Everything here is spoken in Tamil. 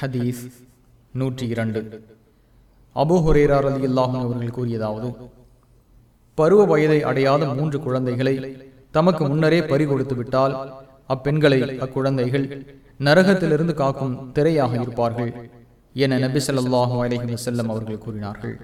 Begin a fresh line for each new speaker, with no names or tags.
ஹதீஸ் நூற்றி இரண்டு. அபு ஹுரேரார் அலி அல்லாஹும் அவர்கள் கூறியதாவது பருவ வயதை அடையாத மூன்று குழந்தைகளை தமக்கு முன்னரே பறிகொடுத்து விட்டால் அப்பெண்களை அக்குழந்தைகள் நரகத்திலிருந்து காக்கும் திரையாக இருப்பார்கள் என நபி சொல்லாஹு அலஹி வசல்லம் அவர்கள் கூறினார்கள்.